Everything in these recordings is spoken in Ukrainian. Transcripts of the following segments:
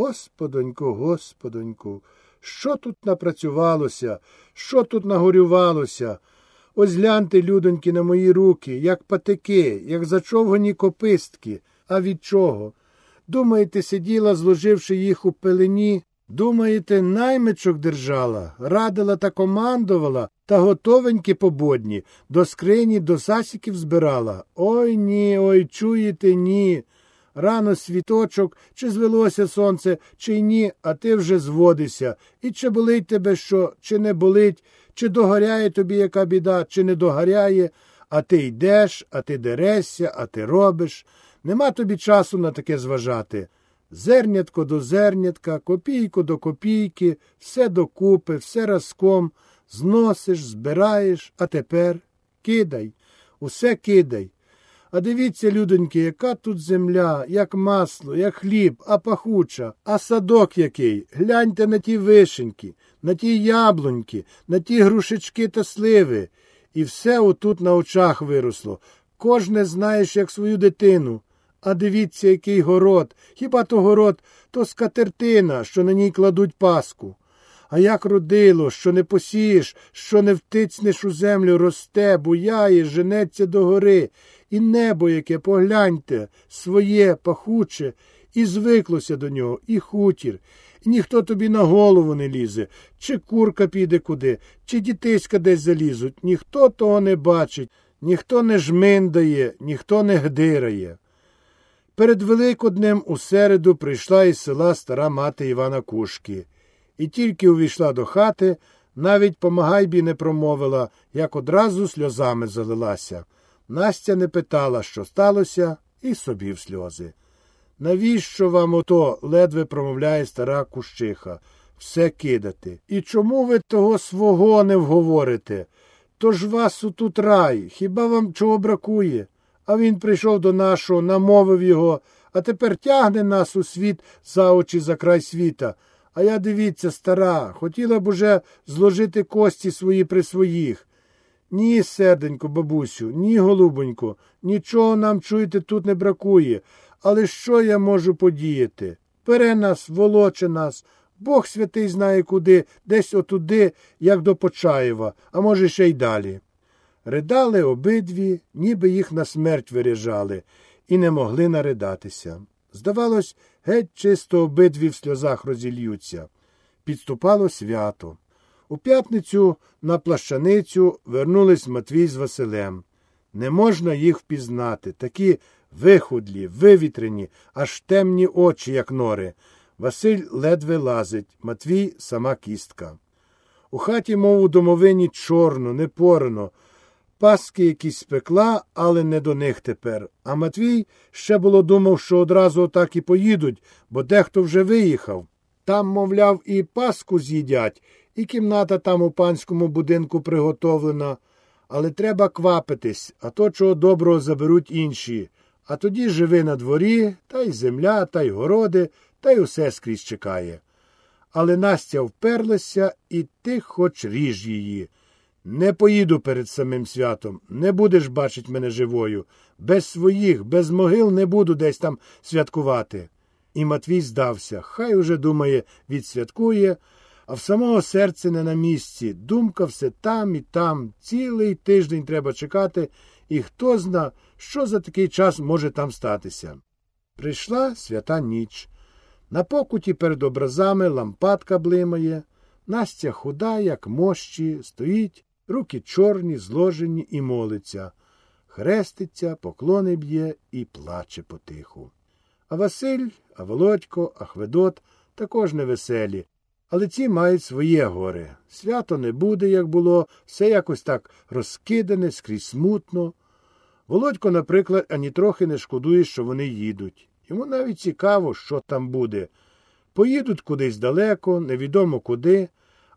Господоньку, господоньку, що тут напрацювалося, що тут нагорювалося? Ось гляньте, людоньки, на мої руки, як патики, як зачовгані копистки. А від чого? Думаєте, сиділа, зложивши їх у пелені? Думаєте, наймичок держала, радила та командувала, та готовенькі пободні, до скрині, до засіків збирала? Ой ні, ой, чуєте, ні. Рано світочок, чи звелося сонце, чи ні, а ти вже зводишся. І чи болить тебе що, чи не болить, чи догоряє тобі яка біда, чи не догоряє, а ти йдеш, а ти дерешся, а ти робиш. Нема тобі часу на таке зважати. Зернятко до зернятка, копійку до копійки, все докупи, все разком, зносиш, збираєш, а тепер кидай, усе кидай. А дивіться, людоньки, яка тут земля, як масло, як хліб, а пахуча, а садок який. Гляньте на ті вишеньки, на ті яблуньки, на ті грушечки та сливи. І все отут на очах виросло. Кожне знаєш, як свою дитину. А дивіться, який город. Хіба то город, то скатертина, що на ній кладуть паску. А як родило, що не посієш, що не втицнеш у землю, росте, буяє, женеться до гори, і небо, яке, погляньте, своє, пахуче, і звиклося до нього, і хутір, і ніхто тобі на голову не лізе, чи курка піде куди, чи дітиська десь залізуть, ніхто того не бачить, ніхто не жминдає, ніхто не гдирає. Перед Великоднем у середу прийшла із села стара мати Івана Кушки, і тільки увійшла до хати, навіть помагайбі не промовила, як одразу сльозами залилася. Настя не питала, що сталося, і собі в сльози. Навіщо вам ото ледве промовляє стара кущиха, все кидати? І чому ви того свого не вговорите? Тож вас тут рай, хіба вам чого бракує? А він прийшов до нашого, намовив його, а тепер тягне нас у світ за очі за край світа. А я дивіться, стара, хотіла б уже зложити кості свої при своїх. Ні, серденько, бабусю, ні, голубонько, нічого нам, чуєте, тут не бракує. Але що я можу подіяти? Пере нас, волоче нас, Бог святий знає куди, десь отуди, як до Почаєва, а може, ще й далі. Ридали обидві, ніби їх на смерть виряжали, і не могли наридатися. Здавалось, геть чисто обидві в сльозах розільються. Підступало свято. У п'ятницю на плащаницю вернулись Матвій з Василем. Не можна їх впізнати, такі вихудлі, вивітрені, аж темні очі, як нори. Василь ледве лазить, Матвій сама кістка. У хаті, мов у домовині, чорно, непорано. Паски якісь спекла, але не до них тепер. А Матвій ще було думав, що одразу отак і поїдуть, бо дехто вже виїхав. Там, мовляв, і паску з'їдять, і кімната там у панському будинку приготовлена. Але треба квапитись, а то чого доброго заберуть інші. А тоді живи на дворі, та й земля, та й городи, та й усе скрізь чекає. Але Настя вперлася, і ти хоч ріж її. Не поїду перед самим святом, не будеш бачить мене живою. Без своїх, без могил не буду десь там святкувати. І Матвій здався. Хай уже, думає, відсвяткує, а в самого серце не на місці. Думка все там і там. Цілий тиждень треба чекати, і хто зна, що за такий час може там статися. Прийшла свята ніч. На покуті перед образами лампадка блимає. Настя худа, як мощі, стоїть, руки чорні, зложені і молиться. Хреститься, поклони б'є і плаче потиху. А Василь, а Володько, а Хведот також невеселі, але ці мають своє горе. Свято не буде, як було, все якось так розкидане, скрізь смутно. Володько, наприклад, ані трохи не шкодує, що вони їдуть. Йому навіть цікаво, що там буде. Поїдуть кудись далеко, невідомо куди,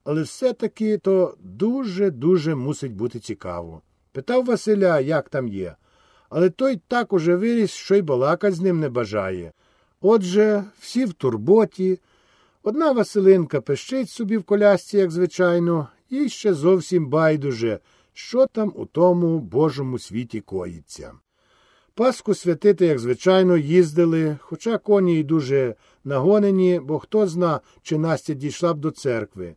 але все-таки то дуже-дуже мусить бути цікаво. Питав Василя, як там є, але той так уже виріс, що й балакать з ним не бажає. Отже, всі в турботі. Одна Василинка пищить собі в колясці, як звичайно, і ще зовсім байдуже, що там у тому Божому світі коїться. Паску святити, як звичайно, їздили, хоча коні й дуже нагонені, бо хто зна, чи Настя дійшла б до церкви.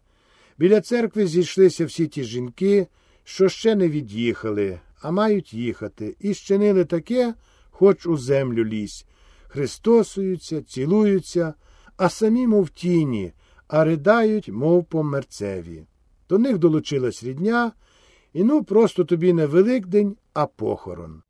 Біля церкви зійшлися всі ті жінки, що ще не від'їхали, а мають їхати, і щинили таке, хоч у землю лізь. Христосуються, цілуються, а самі, мов тіні, а ридають, мов по мерцеві. До них долучилась рідня, і ну просто тобі не Великдень, а похорон.